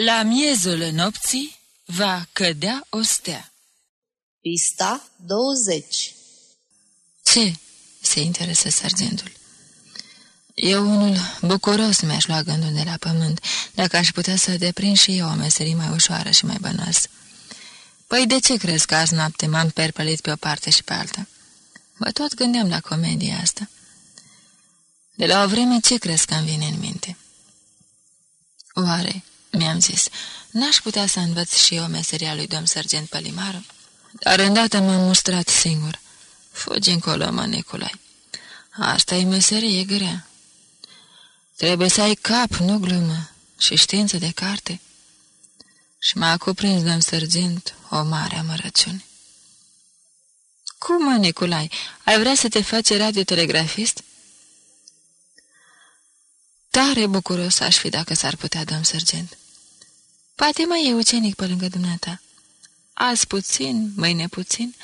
La miezul nopții va cădea o stea. Pista 20 Ce? se interesă sergentul. Eu unul bucuros mi-aș lua gândul de la pământ, dacă aș putea să deprind și eu o meserie mai ușoară și mai bănoasă. Păi de ce crezi că azi noapte m-am perpălit pe o parte și pe alta? Mă tot gândeam la comedia asta. De la o vreme ce crezi că îmi vine în minte? Oare, mi-am zis, n-aș putea să învăț și eu meseria lui domn sergent Pălimaru? Dar îndată m-am mustrat singur. Fugi încolo, mă, Nicolai. Asta e meserie grea. Trebuie să ai cap, nu glumă, și știință de carte. Și m-a cuprins, domn sergent, o mare amărăciune. Cum, mă, Nicolai, ai vrea să te faci radiotelegrafist? Tare bucuros aș fi dacă s-ar putea, domn sergent. Poate mai e ucenic pe lângă dumneata. Azi puțin, mâine puțin,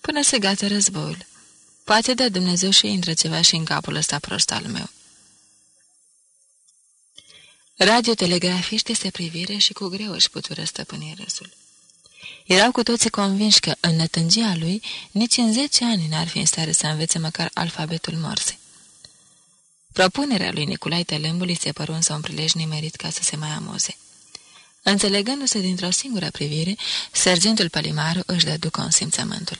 până se gata războiul. Poate da Dumnezeu și intră ceva și în capul ăsta prost al meu. Radiotelegrafiștii se privire și cu greu își putură stăpâni râsul. Erau cu toții convinși că, în nătângia lui, nici în zece ani n-ar fi în stare să învețe măcar alfabetul morse. Propunerea lui Nicolae Telâmbului se păru însă un prilej nimerit ca să se mai amoze. Înțelegându-se dintr-o singură privire, sergentul Palimaru își dădu consimțământul.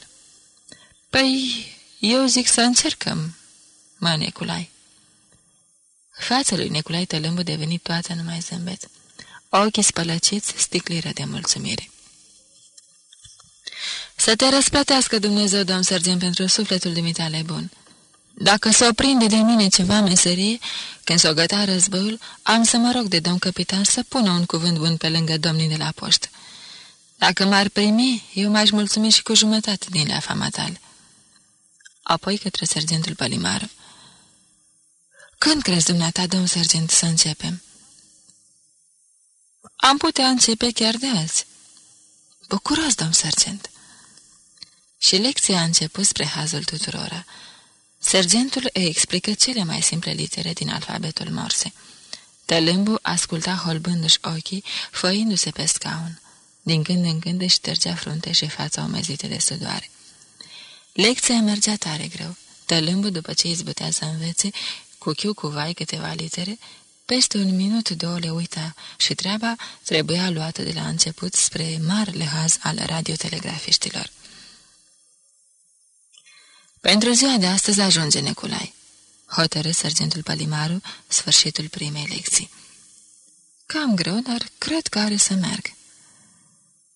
Păi, eu zic să încercăm, mă, Nicolae. Fața lui Nicolae Tălâmbu deveni toată numai zâmbet. Ochii spălăciți sticliră de mulțumire. Să te răsplătească Dumnezeu, domn sergent, pentru sufletul dumitale bun. Dacă s-o prinde de mine ceva meserie, când s-o găta războiul, am să mă rog de domn capitan să pună un cuvânt bun pe lângă domnii de la poștă. Dacă m-ar primi, eu m-aș mulțumi și cu jumătate din la fama tale. Apoi către sergentul Palimară. Când crezi dumneata, domn sergent, să începem? Am putea începe chiar de azi. Bucuros, domn sergent. Și lecția a început spre hazul tuturora. Sergentul îi explică cele mai simple litere din alfabetul morse. Tălâmbu asculta holbându-și ochii, făindu-se pe scaun. Din când în când își ștergea frunte și fața umezite de sudoare. Lecția mergea tare greu. Tălâmbu, după ce izbutea să învețe, cu chiu cu vai câteva litere, peste un minut, două le uita și treaba trebuia luată de la început spre marele haz al radiotelegrafiștilor. Pentru ziua de astăzi ajunge Neculai. Hotărâ sergentul Palimaru sfârșitul primei lecții. Cam greu, dar cred că are să meargă.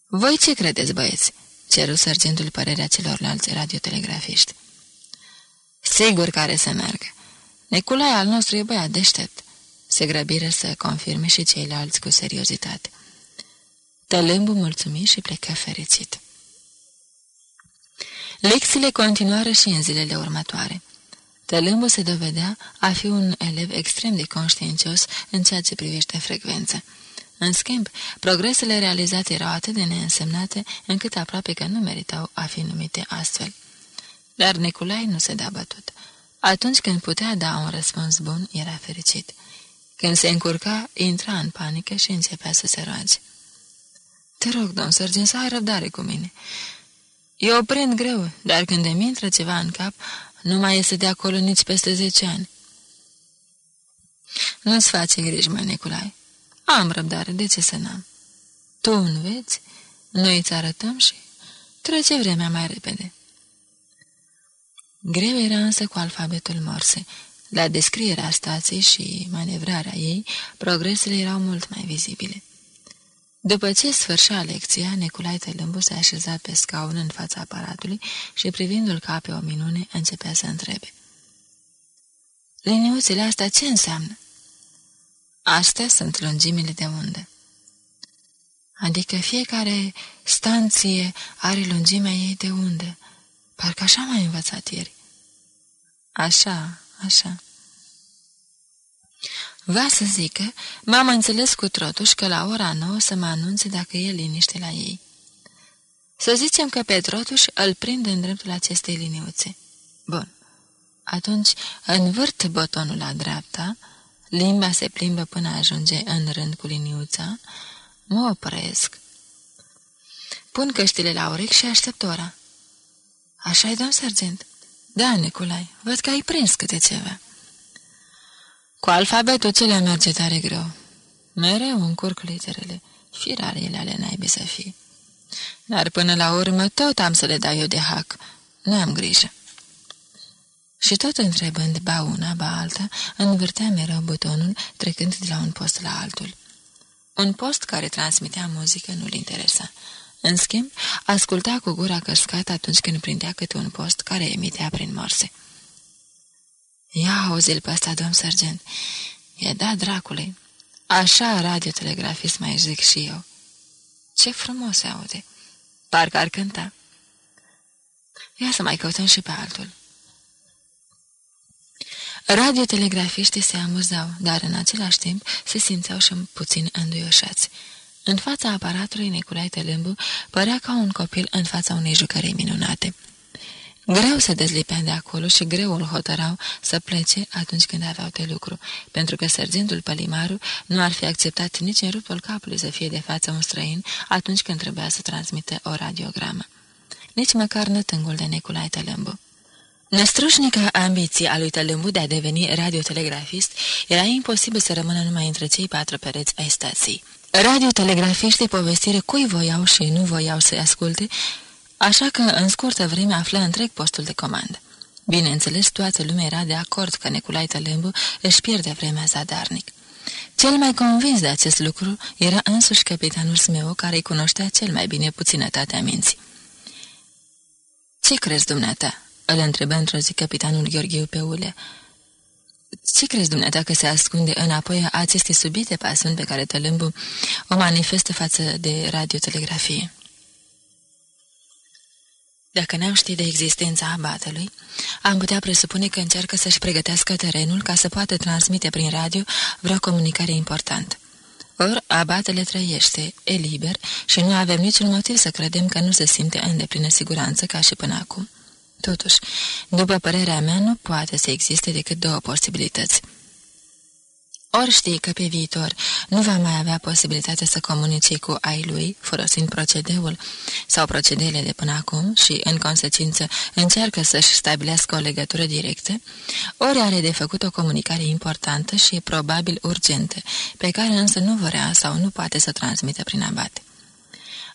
Voi ce credeți, băieți? Ceru sergentul părerea celorlalți radiotelegrafiști. Sigur că are să meargă. Neculai al nostru e băiat deștept. Se grăbire să confirme și ceilalți cu seriozitate. Tălâmbu mulțumi și plecă fericit. Lecțiile continuară și în zilele următoare. Tălâmbu se dovedea a fi un elev extrem de conștiincios în ceea ce privește frecvența. În schimb, progresele realizate erau atât de neînsemnate, încât aproape că nu meritau a fi numite astfel. Dar Neculai nu se da bătut. Atunci când putea da un răspuns bun, era fericit. Când se încurca, intra în panică și începea să se roage. Te rog, domn sergent, să ai răbdare cu mine. Eu prind greu, dar când îmi intră ceva în cap, nu mai iese de acolo nici peste zece ani. Nu-ți face griji, mă, Nicolae. Am răbdare, de ce să n-am? Tu nu vezi? Noi îți arătăm și trece vremea mai repede. Greu era însă cu alfabetul morse. La descrierea stației și manevrarea ei, progresele erau mult mai vizibile. După ce sfârșea lecția, Neculai Tălâmbu se așeza pe scaun în fața aparatului și, privindu-l ca pe o minune, începea să întrebe. Liniuțele astea ce înseamnă? Astea sunt lungimile de undă. Adică fiecare stanție are lungimea ei de undă. Parcă așa m-ai învățat ieri. Așa, așa. Va să zică, m-am înțeles cu Trotuș că la ora nouă să mă anunțe dacă e liniște la ei. Să zicem că pe Trotuș îl prind în dreptul acestei liniuțe. Bun. Atunci învârt botonul la dreapta, limba se plimbă până ajunge în rând cu liniuța, Mă opresc. Pun căștile la urechi și aștept ora. Așa-i, domn sergent? Da, Nicolai, văd că ai prins câte ceva. Cu alfabetul le merge tare greu. Mereu încurc literele. Firarele ale naibii să fie. Dar până la urmă tot am să le dau eu de hac. Nu am grijă. Și tot întrebând ba una, ba alta, învârtea mereu butonul, trecând de la un post la altul. Un post care transmitea muzică nu-l interesa. În schimb, asculta cu gura căscată atunci când prindea câte un post care emitea prin morse. Ia auzi-l pe ăsta, domn sergent. E da, dracule. Așa radiotelegrafist mai zic și eu. Ce frumos se aude. Parcă ar cânta. Ia să mai căutăm și pe altul. Radiotelegrafiștii se amuzau, dar în același timp se simțeau și puțin înduioșați. În fața aparatului Nicolae Telembu părea ca un copil în fața unei jucării minunate. Greu se dezlipea de acolo și greu îl hotărau să plece atunci când aveau de lucru, pentru că sergentul Palimaru nu ar fi acceptat nici în rupul capului să fie de față un străin atunci când trebuia să transmite o radiogramă. Nici măcar nătângul de Nicolae Telembu. Năstrușnica ambiție a lui Tălâmbu de a deveni radiotelegrafist era imposibil să rămână numai între cei patru pereți ai stației. Radiotelegrafiștii povestire cui voiau și nu voiau să-i asculte, așa că în scurtă vreme află întreg postul de comandă. Bineînțeles, toată lumea era de acord că Neculai Tălâmbu își pierde vremea zadarnic. Cel mai convins de acest lucru era însuși capitanul Smeo, care îi cunoștea cel mai bine puținătatea minții. Ce crezi, dumneata?" îl întrebă într-o zi capitanul Gheorghiu pe Ulea. Ce crezi dumneata că se ascunde înapoi aceste subite pasiuni pe care Tălâmbu o manifestă față de radiotelegrafie? Dacă n-am ști de existența abatelui, am putea presupune că încearcă să-și pregătească terenul ca să poată transmite prin radio vreo comunicare importantă. Or, abatele trăiește, e liber și nu avem niciun motiv să credem că nu se simte în deplină siguranță ca și până acum. Totuși, după părerea mea, nu poate să existe decât două posibilități. Ori știi că pe viitor nu va mai avea posibilitatea să comunice cu ai lui, folosind procedeul sau procedeele de până acum și, în consecință, încearcă să-și stabilească o legătură directă, ori are de făcut o comunicare importantă și probabil urgentă, pe care însă nu vrea sau nu poate să transmită prin abate.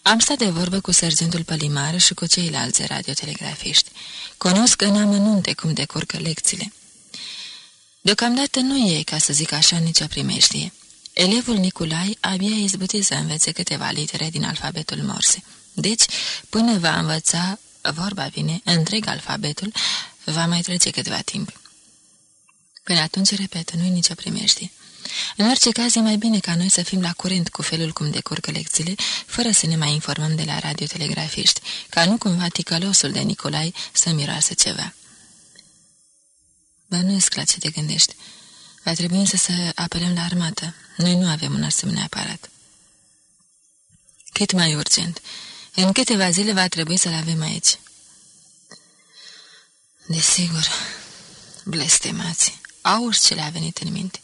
Am stat de vorbă cu sergentul Pălimar și cu ceilalți radiotelegrafiști. Cunosc în amănunte cum decurcă lecțiile. Deocamdată nu e, ca să zic așa, nicio primeștie. Elevul Niculai abia izbutit să învețe câteva litere din alfabetul morse. Deci, până va învăța, vorba vine, întreg alfabetul, va mai trece câteva timp. Până atunci, repet, nu-i nicio primeștie. În orice caz, e mai bine ca noi să fim la curent cu felul cum decurcă lecțiile, fără să ne mai informăm de la radiotelegrafiști, ca nu cumva ticălosul de Nicolai să miroase ceva. Bănuiesc la ce te gândești. Va trebui însă să apelăm la armată. Noi nu avem un asemenea aparat. Cât mai urgent. În câteva zile va trebui să-l avem aici. Desigur, blestemați, auzi ce le-a venit în minte.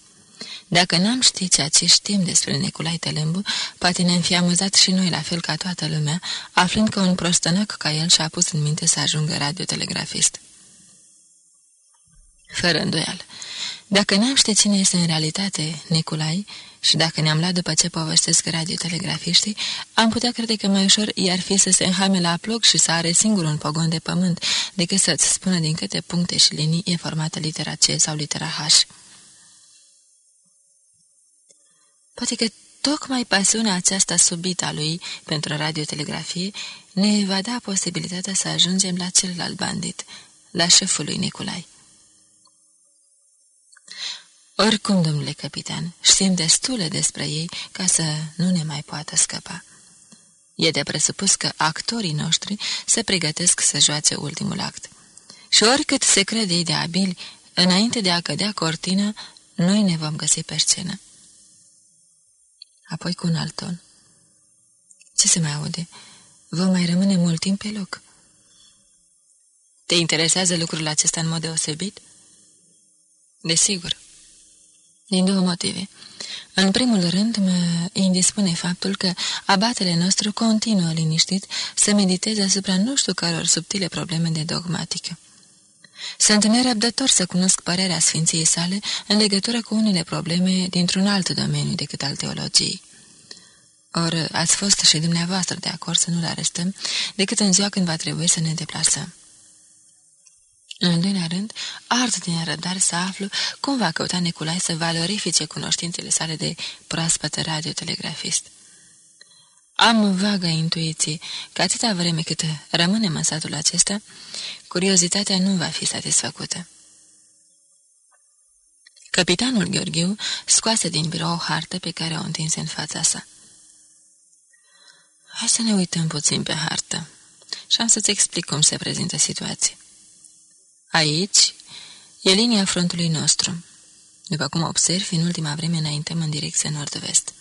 Dacă n-am ști ceea ce știm despre Neculai Telembu, poate ne-am fi amuzat și noi la fel ca toată lumea, aflând că un prostănac ca el și-a pus în minte să ajungă radiotelegrafist. Fără îndoială. Dacă n-am ști cine este în realitate Nicolai și dacă ne-am luat după ce povestesc radiotelegrafiștii, am putea crede că mai ușor i-ar fi să se înhame la ploc și să are singur un pogon de pământ, decât să-ți spună din câte puncte și linii e formată litera C sau litera H. Poate că tocmai pasiunea aceasta subită a lui pentru radiotelegrafie ne va da posibilitatea să ajungem la celălalt bandit, la șeful lui Nicolai. Oricum, domnule capitan, știm destule despre ei ca să nu ne mai poată scăpa. E de presupus că actorii noștri se pregătesc să joace ultimul act. Și oricât se crede ei de abili, înainte de a cădea cortina, noi ne vom găsi pe scenă apoi cu un alt ton. Ce se mai aude? Vom mai rămâne mult timp pe loc. Te interesează lucrul acesta în mod deosebit? Desigur. Din două motive. În primul rând, mă indispune faptul că abatele nostru continuă liniștit să mediteze asupra nu știu căror subtile probleme de dogmatică. Sunt nerăbdător să cunosc părerea Sfinției sale în legătură cu unele probleme dintr-un alt domeniu decât al teologiei. Or, ați fost și dumneavoastră de acord să nu-l arestăm decât în ziua când va trebui să ne deplasăm. În doilea rând, ard din răbdare să aflu cum va căuta Niculai să valorifice cunoștințele sale de proaspătă radiotelegrafist. Am vagă intuiție că atâta vreme cât rămânem în satul acesta, curiozitatea nu va fi satisfăcută. Capitanul Gheorghiu scoase din birou o hartă pe care o întinse în fața sa. Hai să ne uităm puțin pe hartă și am să-ți explic cum se prezintă situația. Aici e linia frontului nostru. După cum observi, în ultima vreme înaintăm în direcție nord-vest.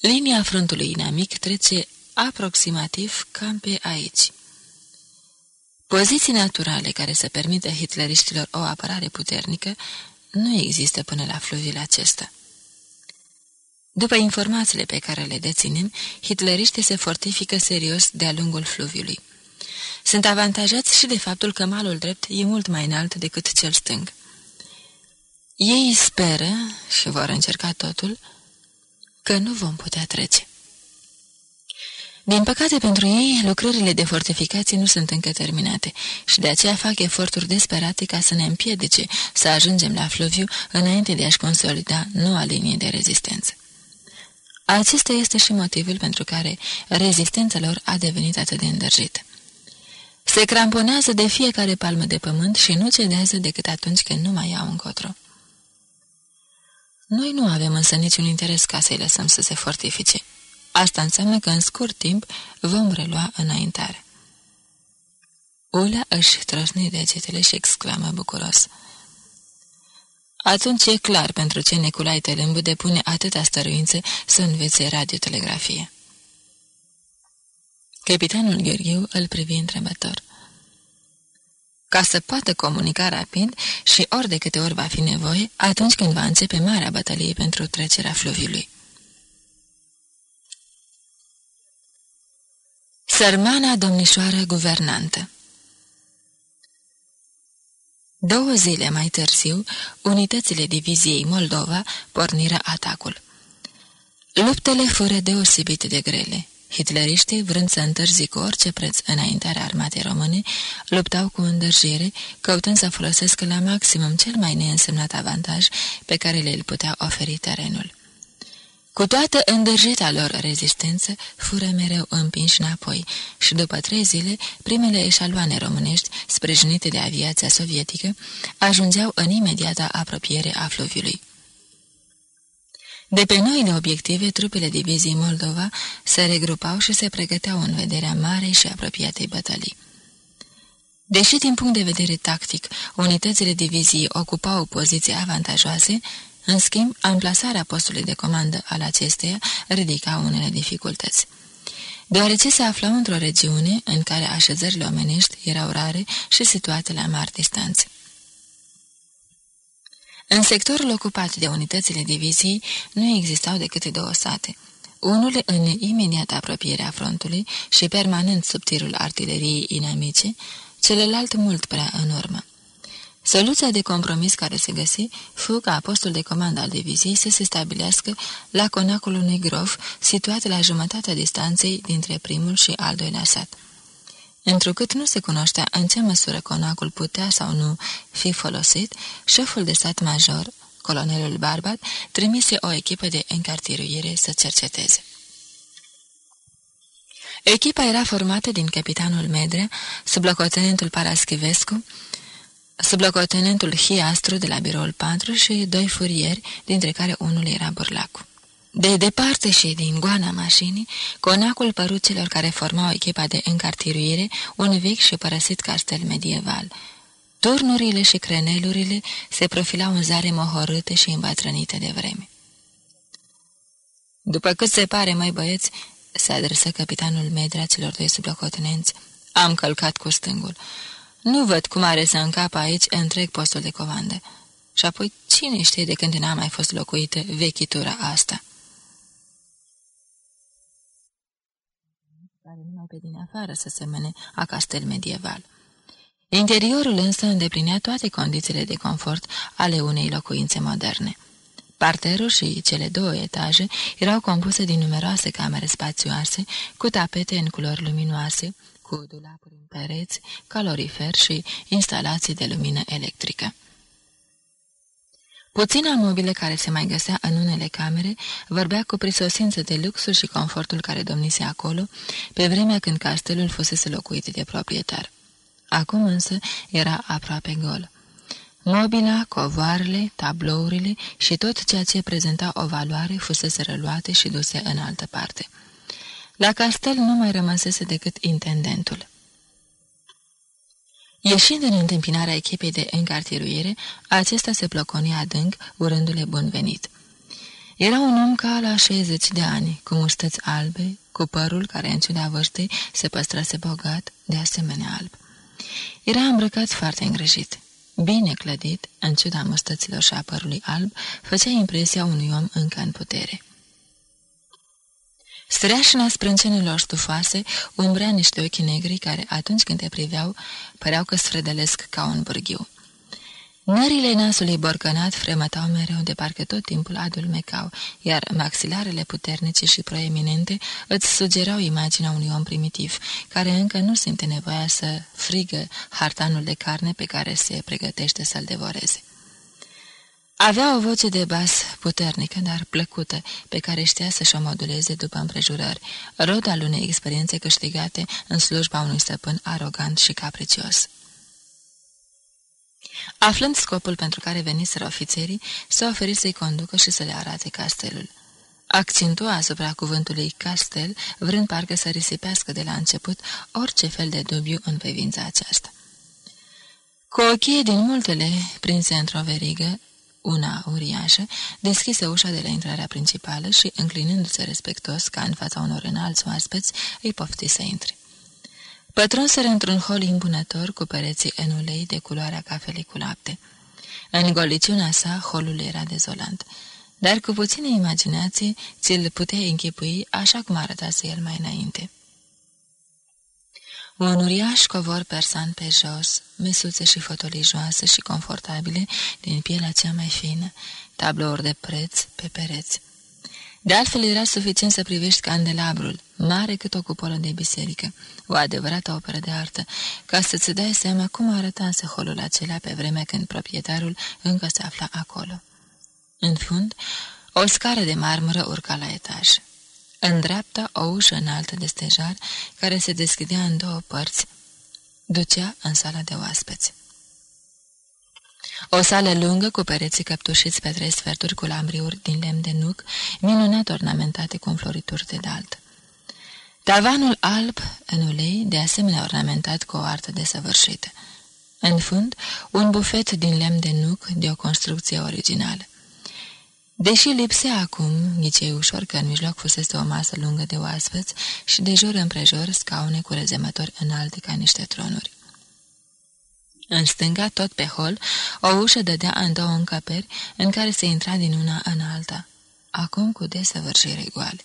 Linia frontului inamic trece aproximativ cam pe aici. Poziții naturale care să permită hitleriștilor o apărare puternică nu există până la fluviul acesta. După informațiile pe care le deținem, hitleriștii se fortifică serios de-a lungul fluviului. Sunt avantajați și de faptul că malul drept e mult mai înalt decât cel stâng. Ei speră, și vor încerca totul, că nu vom putea trece. Din păcate pentru ei, lucrările de fortificație nu sunt încă terminate și de aceea fac eforturi desperate ca să ne împiedice să ajungem la fluviu înainte de a-și consolida noua linie de rezistență. Acesta este și motivul pentru care rezistența lor a devenit atât de îndrăjită. Se cramponează de fiecare palmă de pământ și nu cedează decât atunci când nu mai au încotro. Noi nu avem însă niciun interes ca să-i lăsăm să se fortifice. Asta înseamnă că în scurt timp vom relua înaintare. Ula își trăsni degetele și exclamă bucuros. Atunci e clar pentru ce Neculai Tălâmbu depune atâta stăruință să învețe radiotelegrafie. Capitanul Gheorghiu îl privi întrebător. Ca să poată comunica rapid și ori de câte ori va fi nevoie, atunci când va începe marea bătălie pentru trecerea fluviului. Sărmana domnișoară guvernantă Două zile mai târziu, unitățile diviziei Moldova porniră atacul. Luptele fură deosebit de grele. Hitleriștii, vrând să întârzi cu orice preț înaintarea armatei române, luptau cu îndârjire, căutând să folosesc la maximum cel mai neînsemnat avantaj pe care le-l putea oferi terenul. Cu toată îndârjita lor rezistență, fură mereu împinși înapoi și după trei zile, primele eșaloane românești, sprijinite de aviația sovietică, ajungeau în imediata apropiere a fluviului. De pe noile obiective, trupele diviziei Moldova se regrupau și se pregăteau în vederea marei și apropiatei bătălii. Deși din punct de vedere tactic, unitățile diviziei ocupau poziții avantajoase, în schimb, amplasarea postului de comandă al acesteia ridica unele dificultăți. Deoarece se aflau într-o regiune în care așezările omenești erau rare și situate la mari distanțe. În sectorul ocupat de unitățile diviziei nu existau decât două sate, unul în imediată apropiere a frontului și permanent sub tirul artileriei inamice, celălalt mult prea în urmă. Soluția de compromis care se găsi fu ca postul de comandă al diviziei să se stabilească la conacul unui grof situat la jumătatea distanței dintre primul și al doilea sat. Întrucât nu se cunoștea în ce măsură conacul putea sau nu fi folosit, șeful de stat major, colonelul Barbat, trimise o echipă de încartiruire să cerceteze. Echipa era formată din capitanul Medre, sublocotenentul Paraschivescu, sublocotenentul Hiastru de la biroul 4 și doi furieri, dintre care unul era Burlacu. De departe și din goana mașinii, conacul părut celor care formau echipa de încartiruire un vechi și părăsit castel medieval. Turnurile și crenelurile se profilau în zare mohorâte și îmbatrănite de vreme. După cât se pare, mai băieți, se adresă capitanul Medrea celor doi sublocotenenți, am călcat cu stângul. Nu văd cum are să încapă aici întreg postul de comandă. Și apoi, cine știe de când n-a mai fost locuită vechitura asta? Pe din afară să semene a castel medieval. Interiorul însă îndeplinea toate condițiile de confort ale unei locuințe moderne. Parterul și cele două etaje erau compuse din numeroase camere spațioase, cu tapete în culori luminoase, cu dulapuri în pereți, calorifer și instalații de lumină electrică. Puțina mobile care se mai găsea în unele camere vorbea cu prisosință de luxul și confortul care domnise acolo, pe vremea când castelul fusese locuit de proprietar. Acum însă era aproape gol. Mobila, covoarele, tablourile și tot ceea ce prezenta o valoare fusese răluate și duse în altă parte. La castel nu mai rămăsese decât intendentul. Ieșind în întâmpinarea echipei de încartiruire, acesta se ploconi adânc, urându-le bun venit. Era un om ca la 60 de ani, cu mustăți albe, cu părul care, în ciuda vârstei, se păstrase bogat, de asemenea alb. Era îmbrăcat foarte îngrijit. Bine clădit, în ciuda mustăților și a părului alb, făcea impresia unui om încă în putere. Streașina sprâncenelor stufoase umbrea niște ochi negri care, atunci când te priveau, păreau că sfredelesc ca un bârghiu. Nările nasului borcănat fremătau mereu de parcă tot timpul adulmecau, iar maxilarele puternice și proeminente îți sugerau imaginea unui om primitiv, care încă nu simte nevoia să frigă hartanul de carne pe care se pregătește să-l devoreze. Avea o voce de bas puternică, dar plăcută, pe care știa să-și o moduleze după împrejurări, rod al unei experiențe câștigate în slujba unui stăpân arogant și capricios. Aflând scopul pentru care veniseră ofițerii, s-a oferit să-i conducă și să le arate castelul. Accentua asupra cuvântului castel, vrând parcă să risipească de la început orice fel de dubiu în privința aceasta. Cu ochii din multele prinse într-o verigă, una uriașă, deschise ușa de la intrarea principală și, înclinându-se respectos ca în fața unor înalți oaspeți, îi pofti să intre. Pătrunseră într-un hol imbunător cu pereții în ulei de culoarea cafelei cu lapte. În goliciunea sa, holul era dezolant, dar cu puțină imaginație ți-l puteai închipui așa cum arătase el mai înainte. Un uriaș covor persan pe jos, mesuțe și fotolii joase și confortabile din pielea cea mai fină, tablouri de preț pe pereți. De altfel era suficient să privești candelabrul, mare cât o cupolă de biserică, o adevărată operă de artă, ca să-ți dai seama cum arăta holul acela pe vremea când proprietarul încă se afla acolo. În fund, o scară de marmură urca la etaj. În dreapta, o ușă înaltă de stejar, care se deschidea în două părți, ducea în sala de oaspeți. O sală lungă cu pereții căptușiți pe trei sferturi cu lambriuri din lemn de nuc, minunat ornamentate cu înflorituri de dalt. Tavanul alb, în ulei, de asemenea ornamentat cu o artă desăvârșită. În fund, un bufet din lemn de nuc de o construcție originală. Deși lipsea acum, ghicei ușor că în mijloc fusese o masă lungă de oaspeți și de jur împrejur scaune cu rezemători înalte ca niște tronuri. În stânga, tot pe hol, o ușă dădea în două încăperi, în care se intra din una în alta, acum cu desăvârșire goale.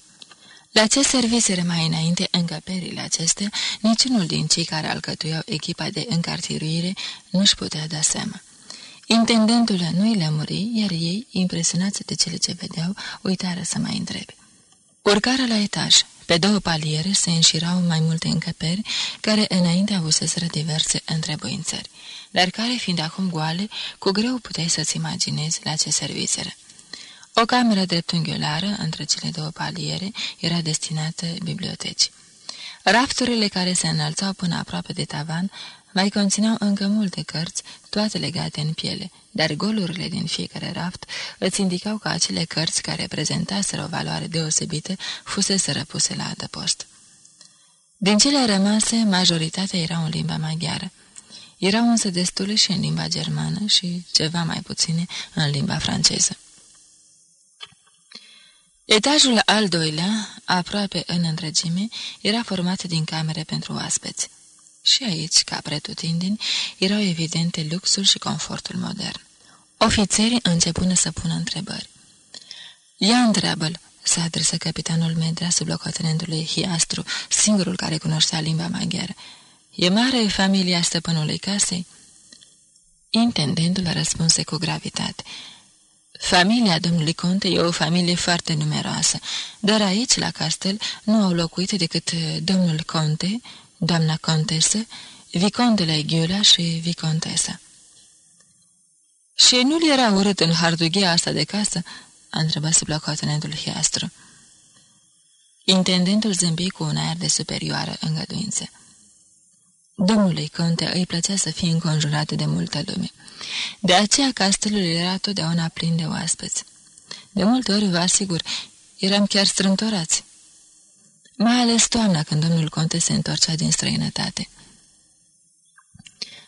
La ce serviseră mai înainte încăperile acestea, niciunul din cei care alcătuiau echipa de încartiruire nu-și putea da seama. Intendentul nu-i lămuri, iar ei, impresionați de cele ce vedeau, uitară să mai întrebe. Urcară la etaj. Pe două paliere se înșirau mai multe încăperi, care înainte avuseseră diverse întrebuințări, dar care, fiind acum goale, cu greu puteai să-ți imaginezi la ce serviseră. O cameră dreptunghiulară, între cele două paliere, era destinată bibliotecii. Rafturile care se înălțau până aproape de tavan mai conțineau încă multe cărți, toate legate în piele, dar golurile din fiecare raft îți indicau că acele cărți care prezentaseră o valoare deosebită fusese răpuse la adăpost. Din cele rămase, majoritatea erau în limba maghiară. Erau însă destule și în limba germană și ceva mai puține în limba franceză. Etajul al doilea, aproape în întregime, era format din camere pentru oaspeți. Și aici, ca pretutindeni, erau evidente luxul și confortul modern. Ofițerii începună să pună întrebări. Ia întreabă-l, se adresă capitanul Medra sub locotenentului Hiastru, singurul care cunoștea limba maghiară. E mare familia stăpânului casei? Intendentul răspunse cu gravitate. Familia domnului Conte e o familie foarte numeroasă, dar aici, la castel, nu au locuit decât domnul Conte, doamna contesă, vicontele Ghiula și vicontesa. Și nu-l era urât în hardughia asta de casă?" a întrebat sub locotenentul Hiastru. Intendentul zâmbi cu un aer de superioară îngăduință. Domnului Conte îi plăcea să fie înconjurat de multă lume. De aceea castelul era totdeauna plin de oaspeți. De multe ori, vă asigur, eram chiar strâmtorați. Mai ales toamna, când domnul Conte se întorcea din străinătate.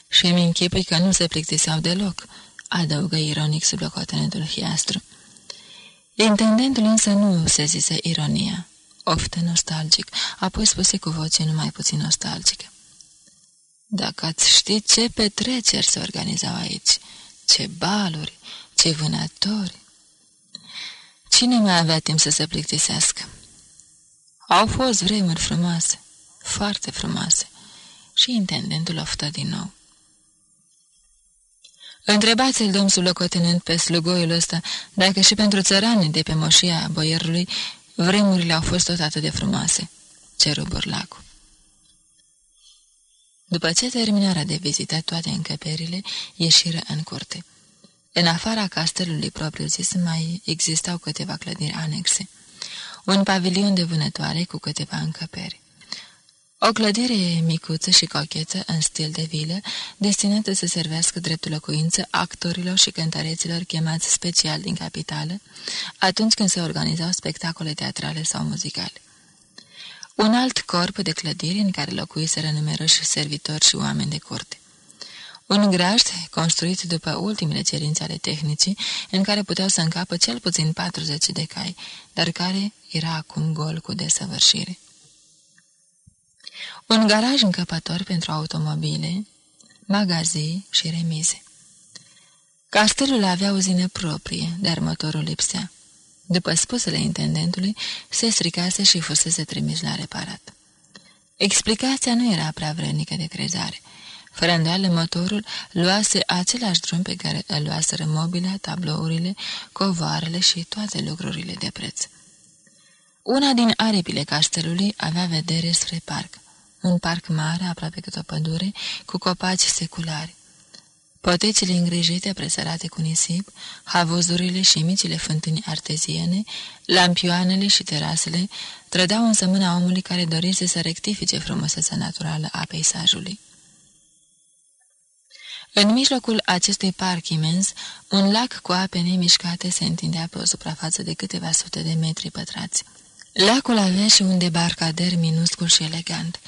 Și îmi închipui că nu se plictiseau deloc, adăugă ironic sub locotenentul Hiastru. Intendentul însă nu se zise ironia, oftă nostalgic, apoi spuse cu voce numai puțin nostalgică. Dacă ați ști ce petreceri se organizau aici, ce baluri, ce vânători. Cine mai avea timp să se plictisească? Au fost vremuri frumoase, foarte frumoase, și intendentul oftă din nou. Întrebați-l, domn locotenent, pe slugoiul ăsta, dacă și pentru țăranii de pe moșia boierului vremurile au fost tot atât de frumoase, ceru burlacul. După ce terminarea de vizitat toate încăperile, ieșiră în curte. În afara castelului propriu-zis mai existau câteva clădiri anexe. Un pavilion de vânătoare cu câteva încăperi. O clădire micuță și cochetă, în stil de vilă, destinată să servească dreptul locuință actorilor și cântăreților chemați special din capitală, atunci când se organizau spectacole teatrale sau muzicale. Un alt corp de clădiri în care locuiseră numeroși servitori și oameni de curte. Un grajd construit după ultimele cerințe ale tehnicii, în care puteau să încapă cel puțin 40 de cai, dar care era acum gol cu desăvârșire. Un garaj încăpător pentru automobile, magazii și remize. Castelul avea uzină proprie, dar motorul lipsea. După spusele intendentului, se stricase și fusese trimis la reparat. Explicația nu era prea vrenică de crezare. Fără îndoială, motorul luase același drum pe care îl luaseră mobila, tablourile, covoarele și toate lucrurile de preț. Una din aripile castelului avea vedere spre parc. Un parc mare, aproape cât o pădure, cu copaci seculari. Potecile îngrijite, presărate cu nisip, havuzurile și micile fântâni arteziene, lampioanele și terasele, trădeau însă mâna omului care dorise să rectifice frumusețea naturală a peisajului. În mijlocul acestui parc imens, un lac cu ape nemișcate se întindea pe o suprafață de câteva sute de metri pătrați. Lacul avea și un debarcader minuscul și elegant.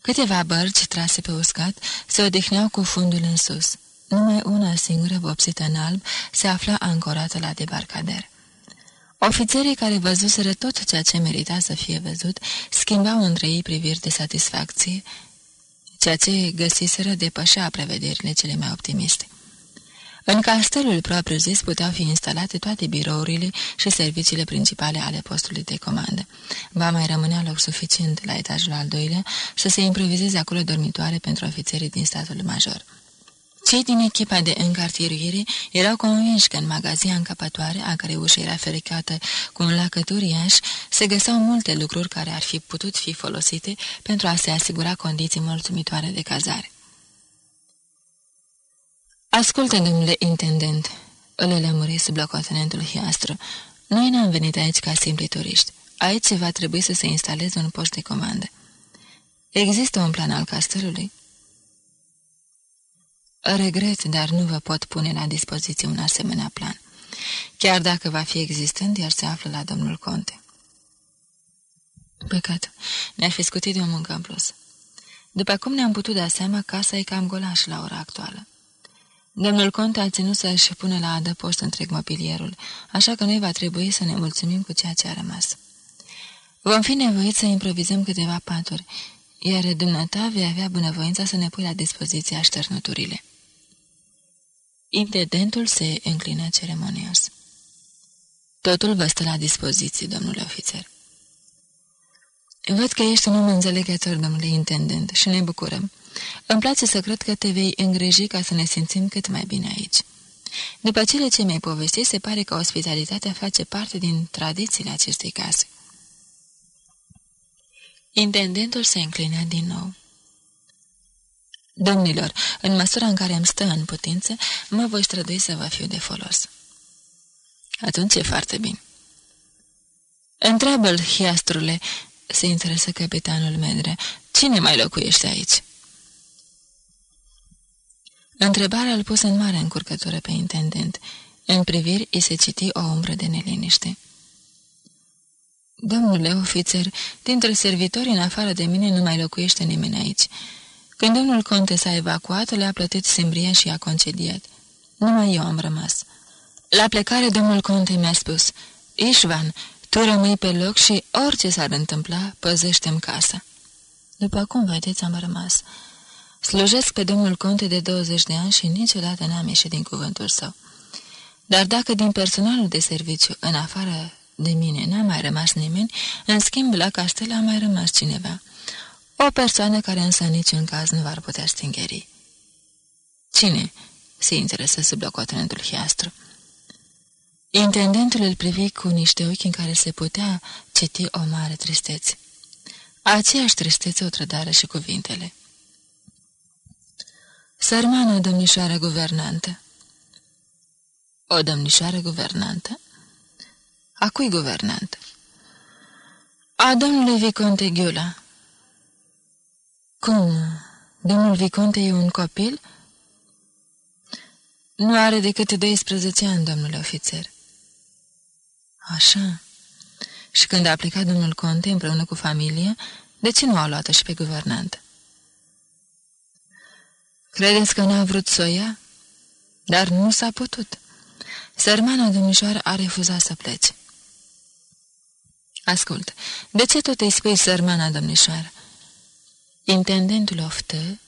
Câteva bărci trase pe uscat se odihneau cu fundul în sus. Numai una singură, vopsită în alb, se afla ancorată la debarcader. Ofițerii care văzuseră tot ceea ce merita să fie văzut, schimbau între ei priviri de satisfacție, ceea ce găsiseră depășea prevederile cele mai optimiste. În castelul propriu-zis puteau fi instalate toate birourile și serviciile principale ale postului de comandă. Va mai rămânea loc suficient la etajul al doilea să se improvizeze acolo dormitoare pentru ofițerii din statul major. Cei din echipa de încartieruire erau convinși că în magazia încăpătoare, a care ușa era fericată cu un lacăt uriaș, se găseau multe lucruri care ar fi putut fi folosite pentru a se asigura condiții mulțumitoare de cazare. Ascultă, domnule intendent," îl lămuri sub locotenentul Hiastru, noi n-am venit aici ca simpli turiști. Aici va trebui să se instaleze un post de comandă. Există un plan al castelului?" Regret, dar nu vă pot pune la dispoziție un asemenea plan, chiar dacă va fi existent, iar se află la domnul conte. Păcat, ne-ar fi scutit de o muncă în plus. După cum ne-am putut da seama, casa e cam golaș la ora actuală. Domnul conte a ținut să-și pună la adăpost întreg mobilierul, așa că noi va trebui să ne mulțumim cu ceea ce a rămas. Vom fi nevoiți să improvizăm câteva paturi, iar dumneata vei avea bunăvoința să ne pui la dispoziție așternăturile. Intendentul se înclină ceremonios. Totul vă stă la dispoziție, domnule ofițer. Văd că ești un om înțelegător, domnule intendent, și ne bucurăm. Îmi place să cred că te vei îngriji ca să ne simțim cât mai bine aici. După cele ce mi-ai povestit, se pare că ospitalitatea face parte din tradițiile acestei case. Intendentul se înclină din nou. Domnilor, în măsura în care îmi stă în putință, mă voi strădui să vă fiu de folos. Atunci e foarte bine. Întreabă-l, hiastrule, se interesă capitanul Medre, cine mai locuiește aici? Întrebarea îl pus în mare încurcătură pe intendent. În priviri îi se citi o umbră de neliniște. Domnule ofițer, dintre servitori în afară de mine nu mai locuiește nimeni aici. Când domnul conte s-a evacuat, le-a plătit simbria și a concediat. Numai eu am rămas. La plecare, domnul conte mi-a spus, Ișvan, tu rămâi pe loc și orice s-ar întâmpla, păzește-mi casa. După cum vedeți, am rămas. Slujesc pe domnul conte de 20 de ani și niciodată n-am ieșit din cuvântul său. Dar dacă din personalul de serviciu, în afară de mine, n-a mai rămas nimeni, în schimb, la castel a mai rămas cineva. O persoană care însă în niciun caz nu va putea stingeri. Cine? se interesă sub locotenentul hiastru. Intendentul îl privi cu niște ochi în care se putea citi o mare tristețe. Aceeași tristețe o trădară și cuvintele. Sărmană domnișoară guvernantă. O domnișoară guvernantă? A cui guvernantă? A domnului Viconte Ghiula. Cum? Domnul Viconte e un copil? Nu are decât 12 ani, domnule ofițer. Așa. Și când a plecat domnul Conte împreună cu familie, de ce nu a luat și pe guvernantă? Credeți că n-a vrut să o ia? Dar nu s-a putut. Sărmana domnișoară a refuzat să plece. Ascult, de ce tot îi spui sărmana domnișoară? Intendentul oftă,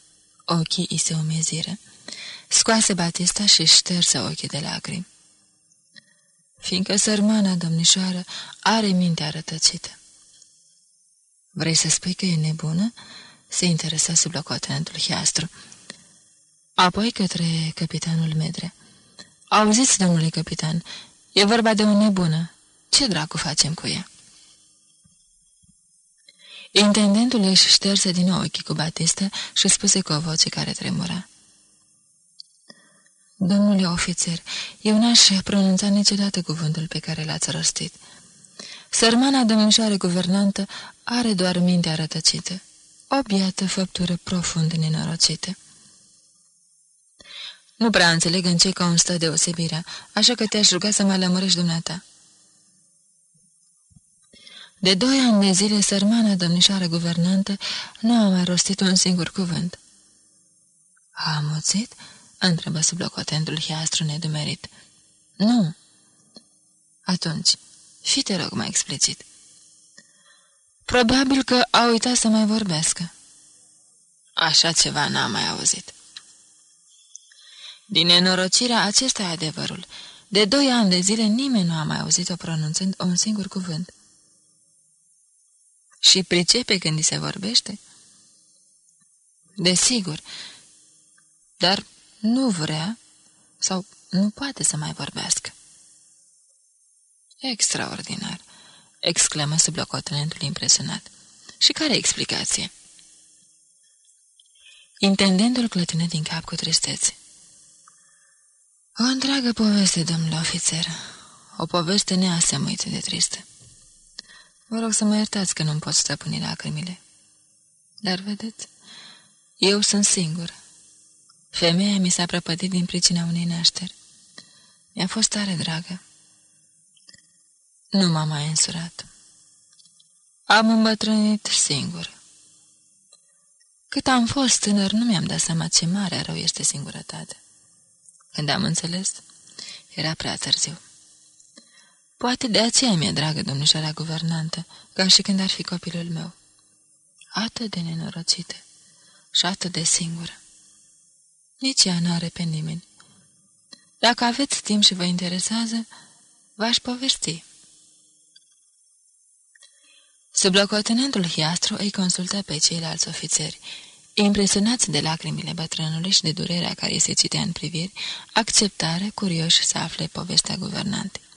ochii îi se umeziră, scoase Batista și șterse ochii de lacrimi. Fiindcă sărmana domnișoară are mintea rătăcită. Vrei să spui că e nebună? Se interesa sub locotenentul hiastru. Apoi către capitanul Medre. Auziți, domnule capitan, e vorba de o nebună. Ce dracu facem cu ea? Intendentul își șterse din nou ochii cu Batista și spuse cu o voce care tremura. Domnule ofițer, eu n-aș pronunța niciodată cuvântul pe care l-ați rostit. Sărmana domnișoare guvernantă are doar mintea rătăcită, o biată făptură profund nenorocită. Nu prea înțeleg în ce constă deosebirea, așa că te-aș ruga să mă lămărești dumneata. De doi ani de zile, sărmana domnișoară guvernantă nu a mai rostit un singur cuvânt. A amuțit?" întrebă sub locotentul hiastru nedumerit. Nu." Atunci, fi te rog mai explicit." Probabil că a uitat să mai vorbească." Așa ceva n-am mai auzit." Din nenorocirea acesta e adevărul. De doi ani de zile nimeni nu a mai auzit-o pronunțând un singur cuvânt. Și pricepe când îi se vorbește? Desigur, dar nu vrea sau nu poate să mai vorbească. Extraordinar, exclamă sublocotenentul impresionat. Și care explicație? Intendentul clătină din cap cu tristețe. O întreagă poveste, domnule ofițer, o poveste neasemuită de tristă. Vă rog să mă iertați că nu-mi pot stăpâni lacrimile. Dar vedeți, eu sunt singur. Femeia mi s-a prăpădit din pricina unei nașteri. Mi-a fost tare dragă. Nu m-am mai însurat. Am îmbătrânit singur. Cât am fost tânăr, nu mi-am dat seama ce mare rău este singurătatea. Când am înțeles, era prea târziu. Poate de aceea mi-e dragă domnișoara guvernantă, ca și când ar fi copilul meu. Atât de nenorocită și atât de singură. Nici ea nu are pe nimeni. Dacă aveți timp și vă interesează, v-aș povesti. Sublocotenentul Hiastru îi consultă pe ceilalți ofițeri. Impresionați de lacrimile bătrânului și de durerea care se citea în priviri, acceptare, curioși să afle povestea guvernantei.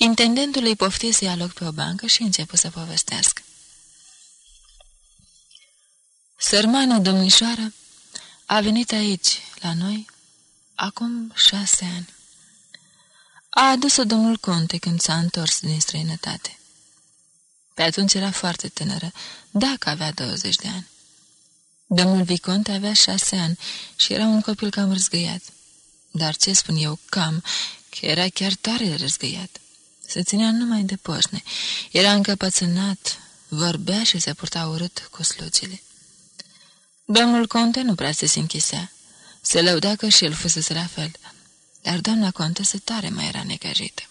Intendentul îi pofti să ia loc pe o bancă și începu să povestească. Sărmană domnișoară a venit aici, la noi, acum șase ani. A adus-o domnul Conte când s-a întors din străinătate. Pe atunci era foarte tânără, dacă avea 20 de ani. Domnul Viconte avea șase ani și era un copil cam răzgăiat. Dar ce spun eu, cam, că era chiar tare răzgăiat. Se ținea numai de poșne. Era încăpățânat, vorbea și se purta urât cu slugile. Domnul conte nu prea se închisea. Se lăuda că și el fusese la fel, dar doamna contesă tare mai era necăjită.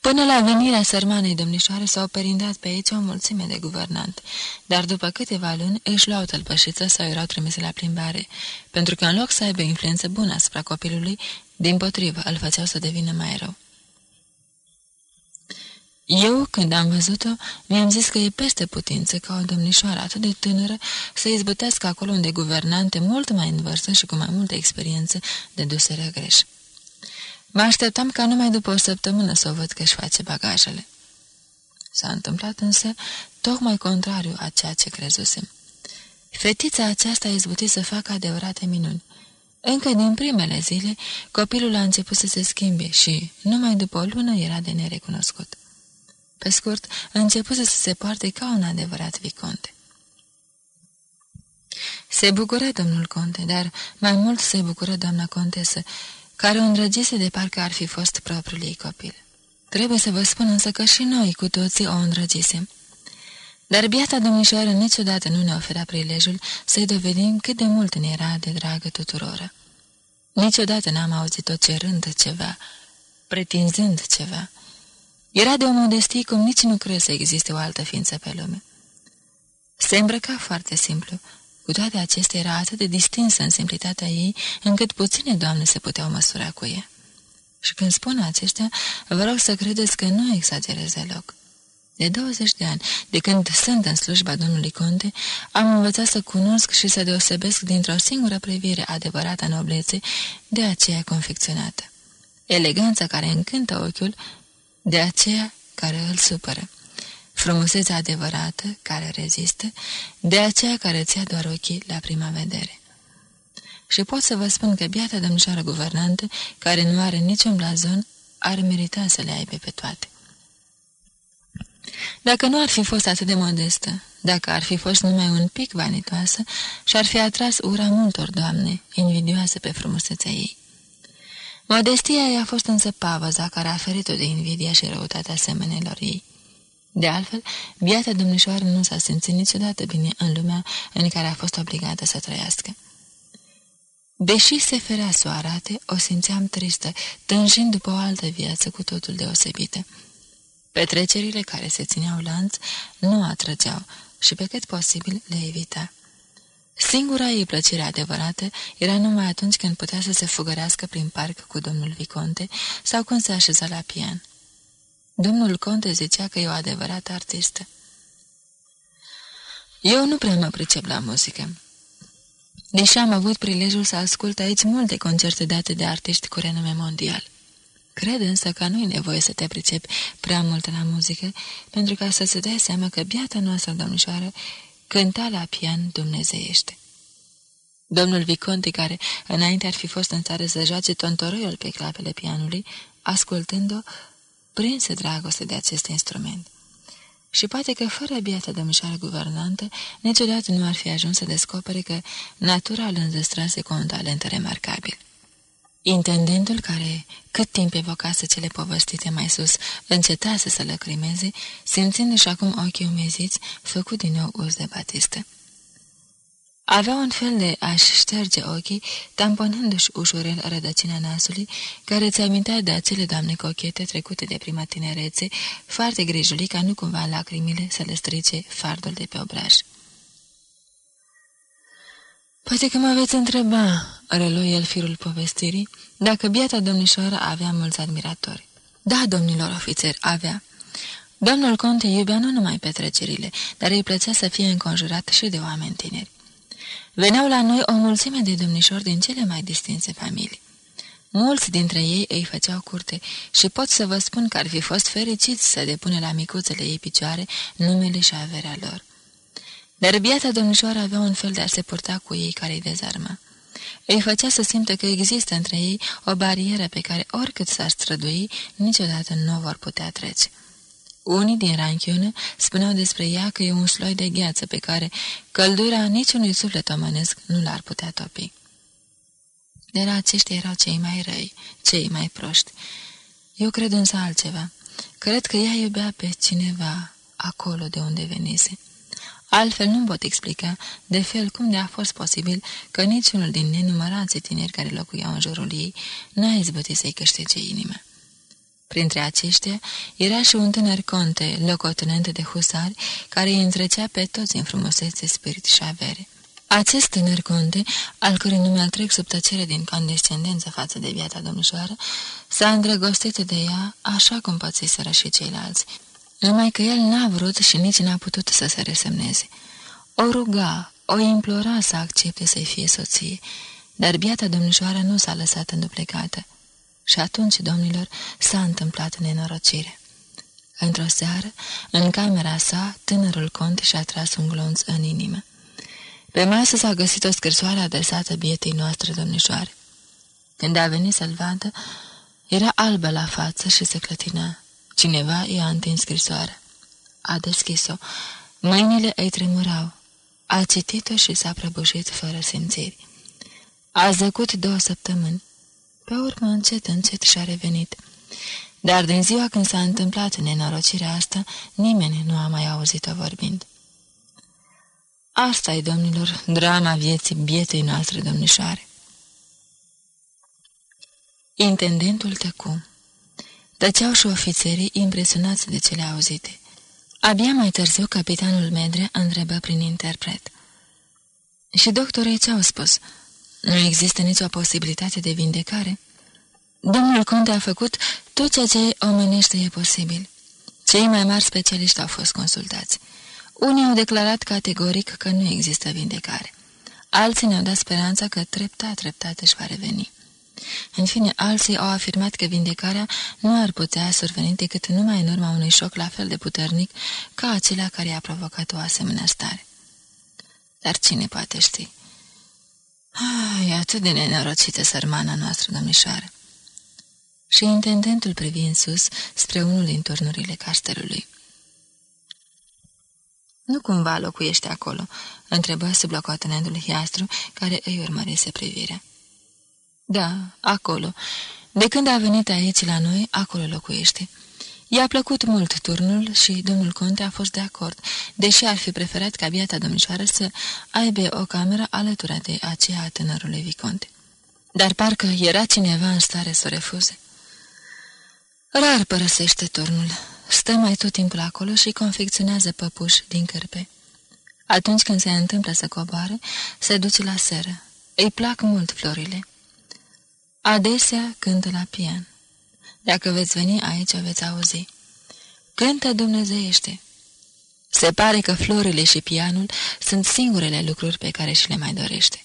Până la venirea sărmanei domnișoare s-au perindat pe aici o mulțime de guvernanți, dar după câteva luni își luau tălpășiță sau erau trimise la plimbare, pentru că în loc să aibă influență bună asupra copilului, din potrivă îl făceau să devină mai rău. Eu, când am văzut-o, mi-am zis că e peste putință ca o domnișoară atât de tânără să izbătească acolo unde guvernante mult mai în vârstă și cu mai multă experiență de dusere greș. Mă așteptam ca numai după o săptămână să o văd că își face bagajele. S-a întâmplat însă tocmai contrariu a ceea ce crezusem. Fetița aceasta a izbutit să facă adevărate minuni. Încă din primele zile, copilul a început să se schimbe și, numai după o lună, era de nerecunoscut. Pe scurt, a început să se poarte ca un adevărat viconte. Se bucură domnul conte, dar mai mult se bucură doamna contesă, care o îndrăgise de parcă ar fi fost propriul ei copil. Trebuie să vă spun însă că și noi cu toții o îndrăgisem. Dar biata domnișoară niciodată nu ne oferea prilejul să-i dovedim cât de mult ne era de dragă tuturor. Niciodată n-am auzit-o cerând ceva, pretinzând ceva. Era de o modestie cum nici nu cred să existe o altă ființă pe lume. Se îmbrăca foarte simplu, cu toate acestea era atât de distinsă în simplitatea ei, încât puține doamne se puteau măsura cu ea. Și când spun acestea, vă rog să credeți că nu exagerez deloc. De 20 de ani, de când sunt în slujba domnului Conte, am învățat să cunosc și să deosebesc dintr-o singură privire adevărată noblețe de aceea confecționată. Eleganța care încântă ochiul, de aceea care îl supără frumusețea adevărată, care rezistă, de aceea care ți-a doar ochii la prima vedere. Și pot să vă spun că biata domnișoară guvernantă, care nu are niciun blazon, ar merita să le aibă pe toate. Dacă nu ar fi fost atât de modestă, dacă ar fi fost numai un pic vanitoasă, și-ar fi atras ura multor doamne, invidioase pe frumusețea ei. Modestia ei a fost însă pavăza care a ferit-o de invidia și răutatea semenelor ei. De altfel, biata domnișoară nu s-a simțit niciodată bine în lumea în care a fost obligată să trăiască. Deși se ferea să o arate, o simțeam tristă, tânjind după o altă viață cu totul deosebită. Petrecerile care se țineau lanț nu atrăgeau și pe cât posibil le evita. Singura ei plăcere adevărată era numai atunci când putea să se fugărească prin parc cu domnul Viconte sau când se așeza la pian. Domnul Conte zicea că e o adevărată artistă. Eu nu prea mă pricep la muzică. Deși am avut prilejul să ascult aici multe concerte date de artiști cu renume mondial. Cred însă că nu-i nevoie să te pricepi prea mult la muzică, pentru ca să se dea seama că biata noastră domnișoară cânta la pian dumnezeiește. Domnul Viconti, care înainte ar fi fost în țară să joace tontoroiul pe clapele pianului, ascultând-o, prinse dragoste de acest instrument. Și poate că fără biata domnișoară guvernantă, niciodată nu ar fi ajuns să descopere că natura îl înzestrase cu un talent remarcabil. Intendentul care, cât timp evocase cele povestite mai sus, încetase să lăcrimeze, simțindu-și acum ochii umeziți, făcut din nou uz de batistă. Avea un fel de a-și șterge ochii, tamponându-și ușurel rădăcina nasului, care ți amintea de acele doamne cochete trecute de prima tinerețe, foarte grijuli ca nu cumva lacrimile să le strice fardul de pe obraj. Poate că mă veți întreba, relua el firul povestirii, dacă biata domnișoară avea mulți admiratori. Da, domnilor ofițeri, avea. Domnul conte iubea nu numai petrecerile, dar îi plăcea să fie înconjurat și de oameni tineri. Veneau la noi o mulțime de domnișori din cele mai distinse familii. Mulți dintre ei îi făceau curte și pot să vă spun că ar fi fost fericiți să depune la micuțele ei picioare numele și averea lor. Dar biata domnișoară avea un fel de a se purta cu ei care îi dezarma. Îi făcea să simtă că există între ei o barieră pe care oricât s-ar strădui, niciodată nu o vor putea trece. Unii din ranchiună spuneau despre ea că e un sloi de gheață pe care căldura niciunui suflet omenesc nu l-ar putea topi. Dar aceștia erau cei mai răi, cei mai proști. Eu cred însă altceva. Cred că ea iubea pe cineva acolo de unde venise. Altfel nu pot explica de fel cum de a fost posibil că niciunul din nenumărații tineri care locuiau în jurul ei n-a izbătit să-i câștige inima. Printre aceștia era și un tânăr conte, locotenent de husari, care îi întrecea pe toți în frumusețe, spirit și avere. Acest tânăr conte, al cărui nume al trec sub tăcere din condescendență față de viața domnișoară, s-a îndrăgostit de ea așa cum pățiseră și ceilalți, numai că el n-a vrut și nici n-a putut să se resemneze. O ruga, o implora să accepte să-i fie soție, dar biata domnișoară nu s-a lăsat înduplecată. Și atunci, domnilor, s-a întâmplat nenorocire. Într-o seară, în camera sa, tânărul cont și-a tras un glonț în inimă. Pe masă s-a găsit o scrisoare adresată bietei noastre domnișoare. Când a venit să-l vadă, era albă la față și se clătina. Cineva i-a întins scrisoarea. A deschis-o. Mâinile îi tremurau. A citit-o și s-a prăbușit fără simțiri. A zăcut două săptămâni. Pe urmă, încet, încet și-a revenit. Dar din ziua când s-a întâmplat nenorocirea asta, nimeni nu a mai auzit-o vorbind. asta e, domnilor, drama vieții bietei noastre domnișoare. Intendentul tăcu. Tăceau și ofițerii impresionați de cele auzite. Abia mai târziu, capitanul Medre întrebă prin interpret. Și doctorii ce au spus?" Nu există nicio posibilitate de vindecare? Domnul Conte a făcut tot ceea ce omenește e posibil. Cei mai mari specialiști au fost consultați. Unii au declarat categoric că nu există vindecare. Alții ne-au dat speranța că treptat, treptat își va reveni. În fine, alții au afirmat că vindecarea nu ar putea surveni decât numai în urma unui șoc la fel de puternic ca acela care i-a provocat o asemenea stare. Dar cine poate ști? Ah, e atât de nenorocită sărmana noastră, domnișoară. Și intendentul privi în sus spre unul din turnurile castelului. Nu cumva locuiește acolo?" întrebă sublocotenentul Hiastru, care îi urmărise privirea. Da, acolo. De când a venit aici la noi, acolo locuiește." I-a plăcut mult turnul și domnul conte a fost de acord, deși ar fi preferat ca biata domnișoară să aibă o cameră alături de aceea a tânărului viconte. Dar parcă era cineva în stare să o refuze. Rar părăsește turnul, stă mai tot timpul acolo și confecționează păpuși din cărpe. Atunci când se întâmplă să coboare, se duce la seră. Îi plac mult florile. Adesea cântă la pian. Dacă veți veni aici, veți auzi. Cântă dumnezeiește. Se pare că florile și pianul sunt singurele lucruri pe care și le mai dorește.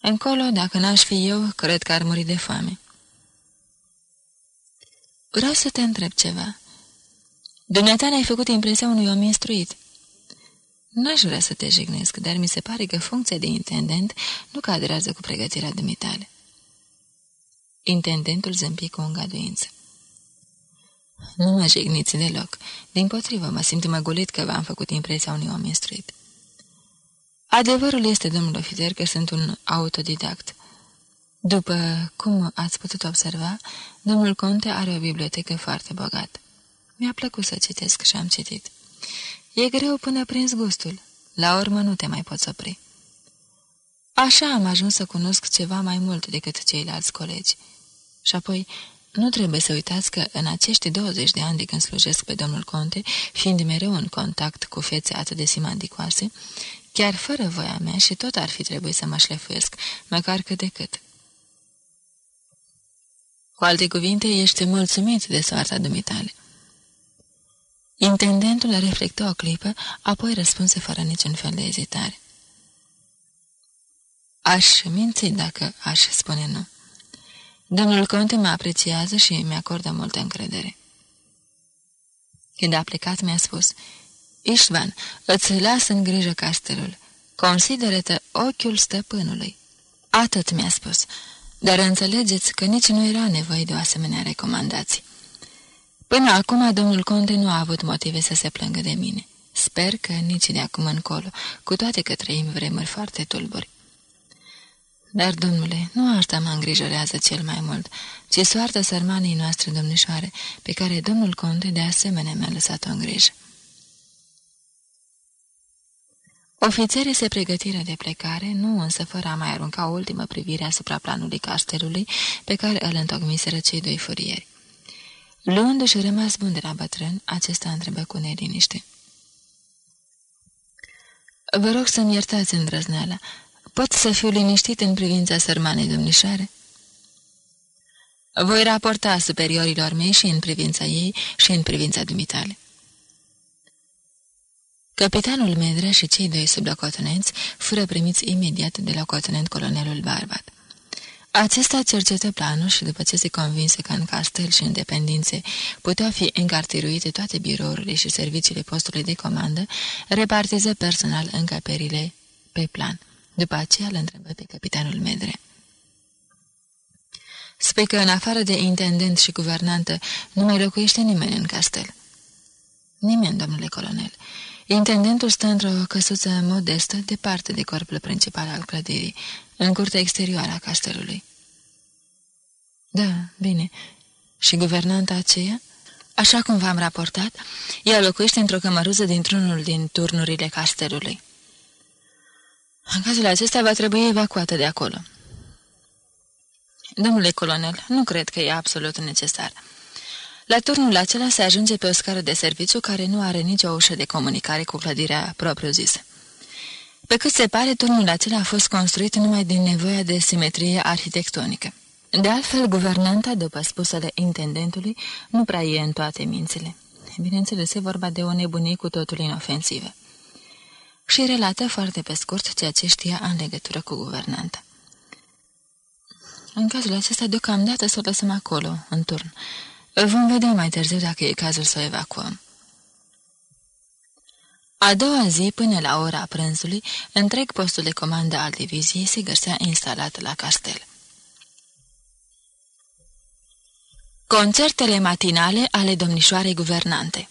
Încolo, dacă n-aș fi eu, cred că ar muri de foame. Vreau să te întreb ceva. Dumneata ne-ai făcut impresia unui om instruit. N-aș vrea să te jignesc, dar mi se pare că funcția de intendent nu cadrează cu pregătirea dumitale. Intendentul zâmbi cu îngăduință. Nu mă jigniți deloc. Din potrivă, mă simt măgulit că v-am făcut impresia unui om instruit. Adevărul este, domnul ofițer, că sunt un autodidact. După cum ați putut observa, domnul conte are o bibliotecă foarte bogată. Mi-a plăcut să citesc și am citit. E greu până prins gustul. La urmă nu te mai poți opri. Așa am ajuns să cunosc ceva mai mult decât ceilalți colegi. Și apoi, nu trebuie să uitați că în acești 20 de ani de când slujesc pe domnul Conte, fiind mereu în contact cu fețe atât de simandicoase, chiar fără voia mea și tot ar fi trebuit să mă șlefuiesc, măcar cât de cât. Cu alte cuvinte, ești mulțumit de soarta dumitale. Intendentul reflectă o clipă, apoi răspunse fără niciun fel de ezitare. Aș minți dacă aș spune nu. Domnul conte mă apreciază și mi acordă multă încredere. Când a plecat, mi-a spus, Ișvan, îți las în grijă castelul. Consideră-te ochiul stăpânului. Atât mi-a spus, dar înțelegeți că nici nu era nevoie de o asemenea recomandație. Până acum, domnul conte nu a avut motive să se plângă de mine. Sper că nici de acum încolo, cu toate că trăim vremuri foarte tulburi. Dar, domnule, nu asta mă îngrijorează cel mai mult, ci soarta sărmanei noastre domnișoare, pe care domnul conte de asemenea mi-a lăsat-o în grijă. Ofițerii se pregătiră de plecare, nu însă fără a mai arunca o ultimă privire asupra planului castelului pe care îl întocmiseră cei doi furieri. Luându-și rămas bun de la bătrân, acesta întrebă cu neliniște. Vă rog să-mi iertați îndrăzneala. Pot să fiu liniștit în privința sărmanei domnișoare?" Voi raporta superiorilor mei și în privința ei și în privința dumitale. Capitanul Medre și cei doi sublocotenenți fură primiți imediat de la cotenent colonelul Barbat. Acesta cercetă planul și după ce se convinse că în castel și în dependințe puteau fi încartiruite toate birourile și serviciile postului de comandă, repartiză personal încăperile pe plan. După aceea îl întrebă pe capitanul Medre. Spui că în afară de intendent și guvernantă nu mai locuiește nimeni în castel. Nimeni, domnule colonel. Intendentul stă într-o căsuță modestă, departe de corpul principal al clădirii, în curtea exterioară a castelului. Da, bine. Și guvernanta aceea? Așa cum v-am raportat, ea locuiește într-o cămăruză dintr-unul din turnurile castelului. În cazul acesta va trebui evacuată de acolo. Domnule colonel, nu cred că e absolut necesar. La turnul acela se ajunge pe o scară de serviciu care nu are nicio ușă de comunicare cu clădirea propriu-zisă. Pe cât se pare, turnul acela a fost construit numai din nevoia de simetrie arhitectonică. De altfel, guvernanta, după spusele intendentului, nu prea e în toate mințile. Bineînțeles, e vorba de o nebunie cu totul inofensivă. Și relată foarte pe scurt ceea ce știa în legătură cu guvernanta. În cazul acesta, deocamdată să o lăsăm acolo, în turn. Vom vedea mai târziu dacă e cazul să o evacuăm. A doua zi, până la ora prânzului, întreg postul de comandă al diviziei se găsea instalat la castel. Concertele matinale ale domnișoarei guvernante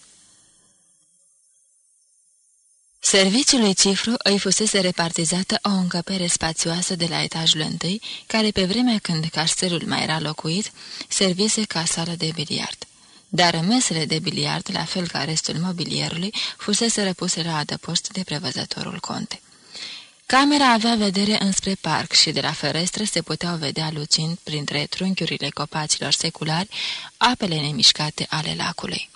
Serviciului cifru îi fusese repartizată o încăpere spațioasă de la etajul întâi, care pe vremea când castelul mai era locuit, servise ca sală de biliard. Dar mesele de biliard, la fel ca restul mobilierului, fusese răpuse la adăpost de prevăzătorul conte. Camera avea vedere înspre parc și de la ferestră se puteau vedea lucind printre trunchiurile copacilor seculari apele nemișcate ale lacului.